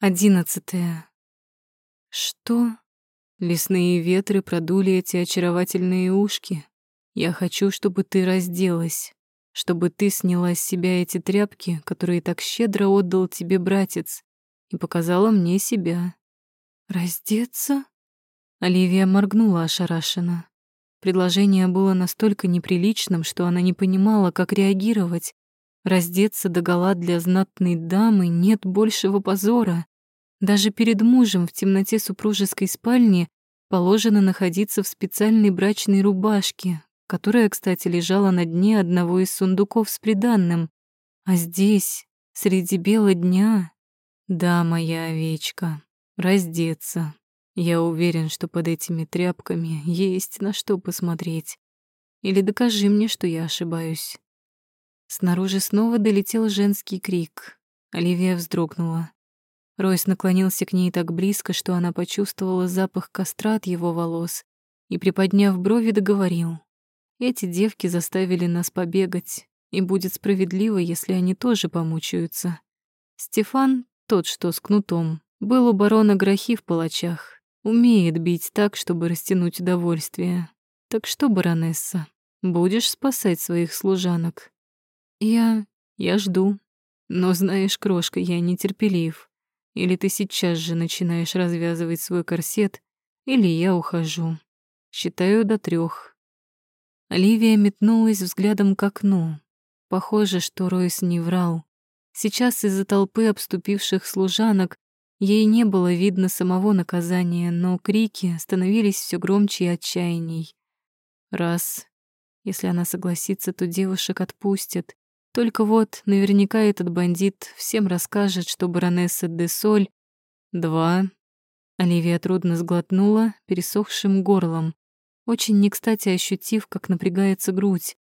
Одиннадцатое. Что? Лесные ветры продули эти очаровательные ушки. Я хочу, чтобы ты разделась, чтобы ты сняла с себя эти тряпки, которые так щедро отдал тебе братец, и показала мне себя. Раздеться? Оливия моргнула ошарашенно. Предложение было настолько неприличным, что она не понимала, как реагировать. Раздеться догола для знатной дамы нет большего позора. Даже перед мужем в темноте супружеской спальни положено находиться в специальной брачной рубашке, которая, кстати, лежала на дне одного из сундуков с приданным. А здесь, среди бела дня, да, моя овечка, раздеться. Я уверен, что под этими тряпками есть на что посмотреть. Или докажи мне, что я ошибаюсь. Снаружи снова долетел женский крик. Оливия вздрогнула. Ройс наклонился к ней так близко, что она почувствовала запах костра от его волос и, приподняв брови, договорил. «Эти девки заставили нас побегать, и будет справедливо, если они тоже помучаются. Стефан, тот, что с кнутом, был у барона Грохи в палачах, умеет бить так, чтобы растянуть удовольствие. Так что, баронесса, будешь спасать своих служанок?» «Я... я жду. Но знаешь, крошка, я нетерпелив. Или ты сейчас же начинаешь развязывать свой корсет, или я ухожу. Считаю до трех. Оливия метнулась взглядом к окну. Похоже, что Ройс не врал. Сейчас из-за толпы обступивших служанок ей не было видно самого наказания, но крики становились все громче и отчаянней. Раз. Если она согласится, то девушек отпустят. Только вот наверняка этот бандит всем расскажет, что баронесса де Соль... Два. Оливия трудно сглотнула пересохшим горлом, очень не кстати ощутив, как напрягается грудь.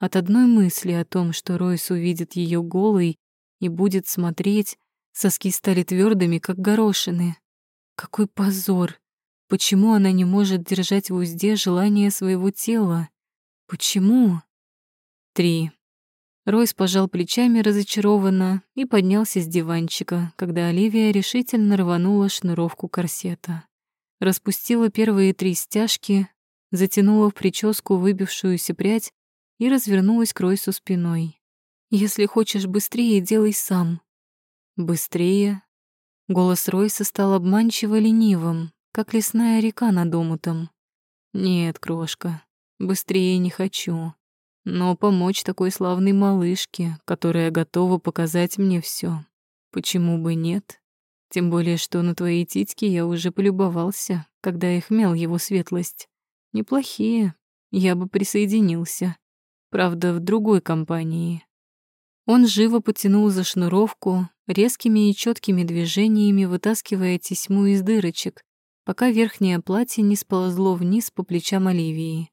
От одной мысли о том, что Ройс увидит ее голой и будет смотреть, соски стали твердыми, как горошины. Какой позор! Почему она не может держать в узде желание своего тела? Почему? Три. Ройс пожал плечами разочарованно и поднялся с диванчика, когда Оливия решительно рванула шнуровку корсета. Распустила первые три стяжки, затянула в прическу выбившуюся прядь и развернулась к Ройсу спиной. «Если хочешь быстрее, делай сам». «Быстрее?» Голос Ройса стал обманчиво ленивым, как лесная река над омутом. «Нет, крошка, быстрее не хочу. Но помочь такой славной малышке, которая готова показать мне все, почему бы нет? Тем более, что на твои титьки я уже полюбовался, когда их мял его светлость. Неплохие, я бы присоединился. Правда, в другой компании. Он живо потянул за шнуровку, резкими и четкими движениями вытаскивая тесьму из дырочек, пока верхнее платье не сползло вниз по плечам Оливии.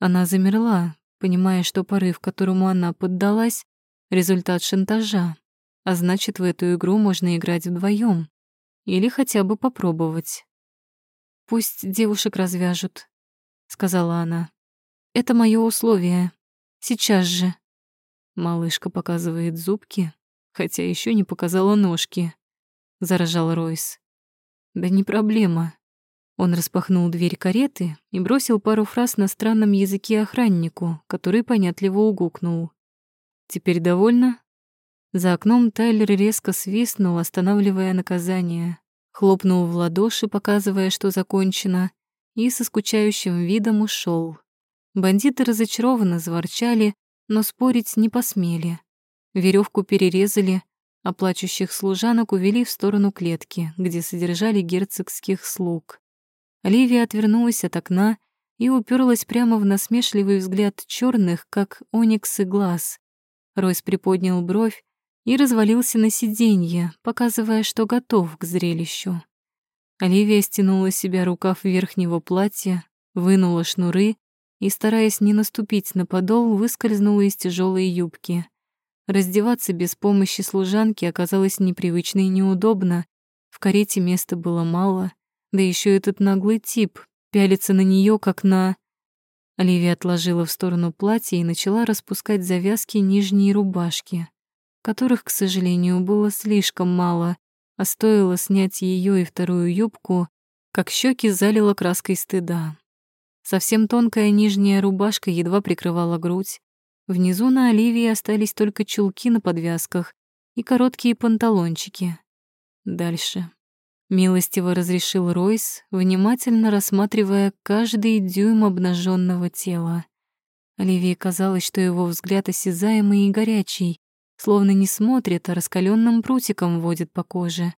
Она замерла, понимая, что порыв, которому она поддалась, — результат шантажа, а значит, в эту игру можно играть вдвоем или хотя бы попробовать. «Пусть девушек развяжут», — сказала она. «Это мое условие. Сейчас же». Малышка показывает зубки, хотя еще не показала ножки, — заражал Ройс. «Да не проблема. Он распахнул дверь кареты и бросил пару фраз на странном языке охраннику, который понятливо угукнул. «Теперь довольна?» За окном Тайлер резко свистнул, останавливая наказание. Хлопнул в ладоши, показывая, что закончено, и со скучающим видом ушел. Бандиты разочарованно заворчали, но спорить не посмели. Веревку перерезали, а плачущих служанок увели в сторону клетки, где содержали герцогских слуг. Оливия отвернулась от окна и уперлась прямо в насмешливый взгляд черных, как ониксы глаз. Ройс приподнял бровь и развалился на сиденье, показывая, что готов к зрелищу. Оливия стянула себя рукав верхнего платья, вынула шнуры и, стараясь не наступить на подол, выскользнула из тяжелой юбки. Раздеваться без помощи служанки оказалось непривычно и неудобно. В карете места было мало, да еще этот наглый тип пялится на нее, как на... Оливия отложила в сторону платье и начала распускать завязки нижней рубашки, которых, к сожалению, было слишком мало, а стоило снять ее и вторую юбку, как щеки залило краской стыда. Совсем тонкая нижняя рубашка едва прикрывала грудь. Внизу на Оливии остались только чулки на подвязках и короткие панталончики. Дальше. Милостиво разрешил Ройс, внимательно рассматривая каждый дюйм обнаженного тела. Оливии казалось, что его взгляд осязаемый и горячий, словно не смотрит, а раскаленным прутиком водит по коже.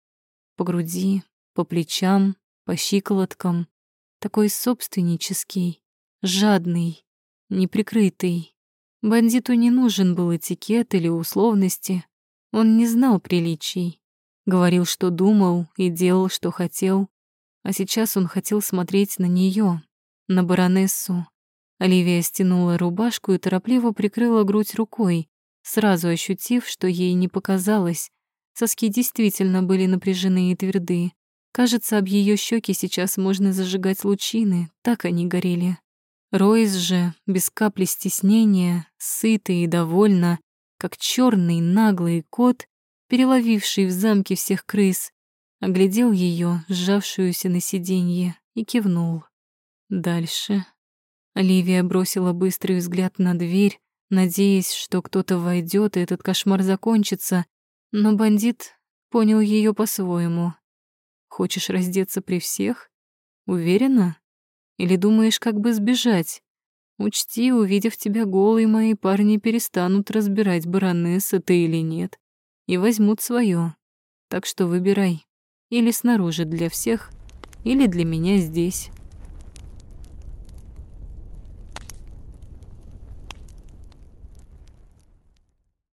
По груди, по плечам, по щиколоткам. Такой собственнический, жадный, неприкрытый. Бандиту не нужен был этикет или условности. Он не знал приличий. Говорил, что думал, и делал, что хотел. А сейчас он хотел смотреть на нее, на баронессу. Оливия стянула рубашку и торопливо прикрыла грудь рукой, сразу ощутив, что ей не показалось. Соски действительно были напряжены и тверды. Кажется, об ее щеки сейчас можно зажигать лучины, так они горели. Ройс же, без капли стеснения, сытый и довольно, как черный наглый кот, переловивший в замке всех крыс, оглядел ее, сжавшуюся на сиденье, и кивнул. Дальше. Оливия бросила быстрый взгляд на дверь, надеясь, что кто-то войдет и этот кошмар закончится, но бандит понял ее по-своему. Хочешь раздеться при всех? Уверена? Или думаешь, как бы сбежать? Учти, увидев тебя голой, мои парни перестанут разбирать, баронесса ты или нет, и возьмут свое. Так что выбирай. Или снаружи для всех, или для меня здесь.